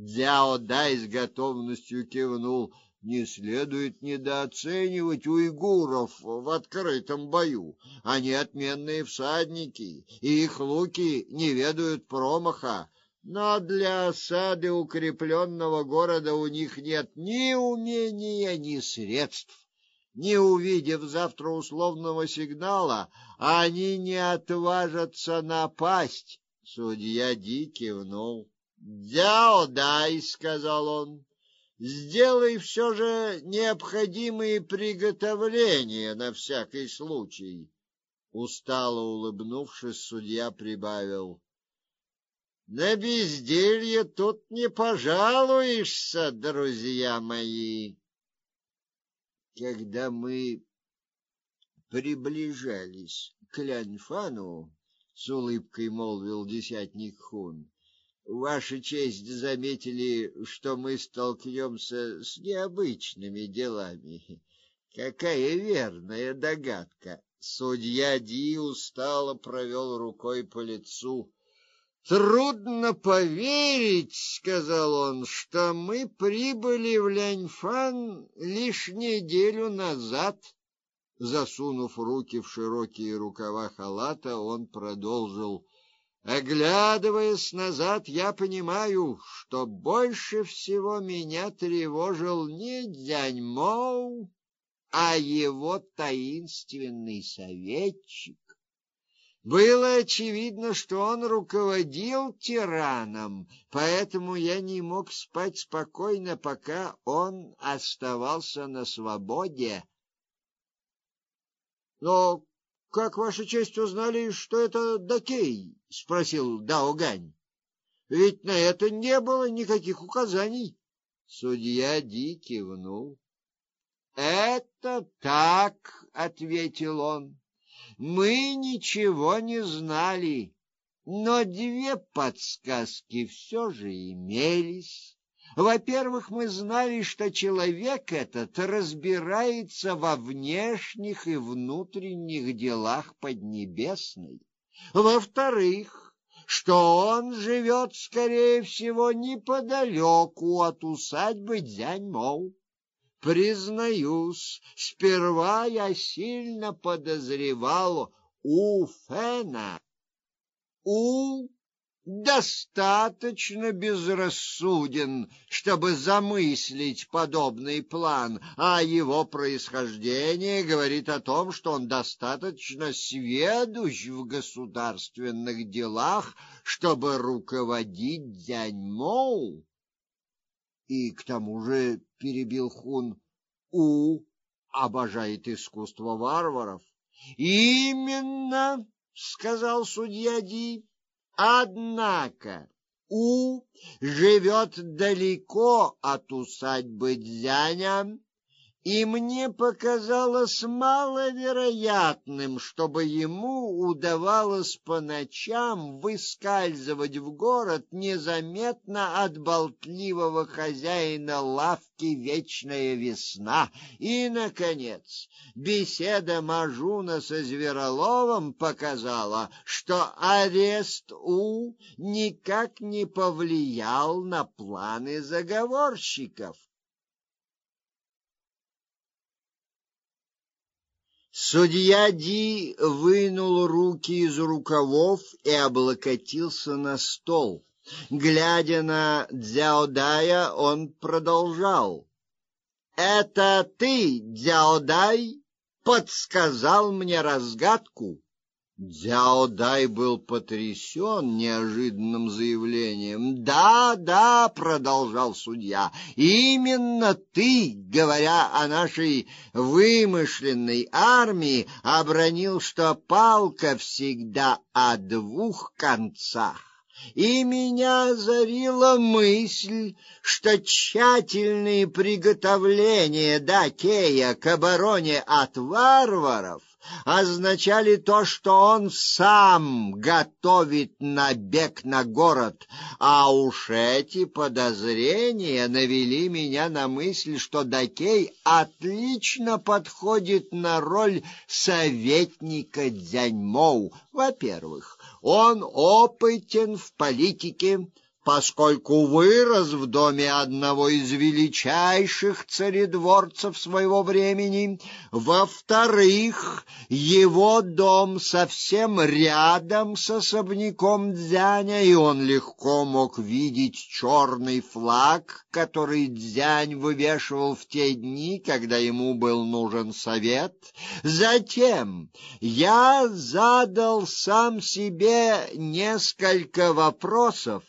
Дзяо Дай с готовностью кивнул. Не следует недооценивать уйгуров в открытом бою. Они отменные всадники, и их луки не ведают промаха. Но для осады укрепленного города у них нет ни умения, ни средств. Не увидев завтра условного сигнала, они не отважатся напасть. Судья Ди кивнул. "Дяо дай", сказал он. "Сделай все же необходимые приготовления на всякий случай". Устало улыбнувшись, судья прибавил: "На безделье тут не пожалуешься, друзья мои". Когда мы приближались к Ляньфану, с улыбкой молвил десятник Хун. Ваша честь заметили, что мы столкнемся с необычными делами. Какая верная догадка. Судья Ди устало провел рукой по лицу. Трудно поверить, сказал он, что мы прибыли в Ляньфан лишь неделю назад. Засунув руки в широкие рукава халата, он продолжил: Оглядываясь назад, я понимаю, что больше всего меня тревожил не Дзяньмоу, а его таинственный советчик. Было очевидно, что он руководил тираном, поэтому я не мог спать спокойно, пока он оставался на свободе. Но как ваша честь узнали, что это Дакей? спросил Даогань. Ведь на это не было никаких указаний. Судья Ди кивнул. Это так, ответил он. Мы ничего не знали, но две подсказки все же имелись. Во-первых, мы знали, что человек этот разбирается во внешних и внутренних делах Поднебесной. Во-вторых, что он живет, скорее всего, неподалеку от усадьбы Дзяньмоу. Признаюсь, сперва я сильно подозревал у Фена. У достаточно безрассуден, чтобы замыслить подобный план, а его происхождение говорит о том, что он достаточно сведущ в государственных делах, чтобы руководить Дзяньмоу. И к тому же, перебил Хун, У обожает искусство варваров. Именно, сказал судья Ди. Однако У живет далеко от усадьбы Дзяня, и мне показалось маловероятным, чтобы ему удавалось по ночам выскальзывать в город незаметно от болтливого хозяина лавки Вечная весна. И наконец, беседа Мажуна со Звероловым показала, что арест У никак не повлиял на планы заговорщиков. Судья Ди вынул руки из рукавов и облокотился на стол. Глядя на Дзяодая, он продолжал: "Это ты, Дзяодай, подсказал мне разгадку?" Дзяо Дай был потрясен неожиданным заявлением. "Да, да", продолжал судья. "Именно ты, говоря о нашей вымышленной армии, обронил, что палка всегда о двух концах. И меня озарила мысль, что тщательные приготовления Дакея к обороне от варваров означали то, что он сам готовит набег на город, а уж эти подозрения навели меня на мысль, что Дакей отлично подходит на роль советника Дзяньмоу. Во-первых, он опытен в политике, поскольку вырос в доме одного из величайших царедворцев своего времени. Во-вторых, его дом совсем рядом с особняком Дзяня, и он легко мог видеть черный флаг, который Дзянь вывешивал в те дни, когда ему был нужен совет. Затем я задал сам себе несколько вопросов,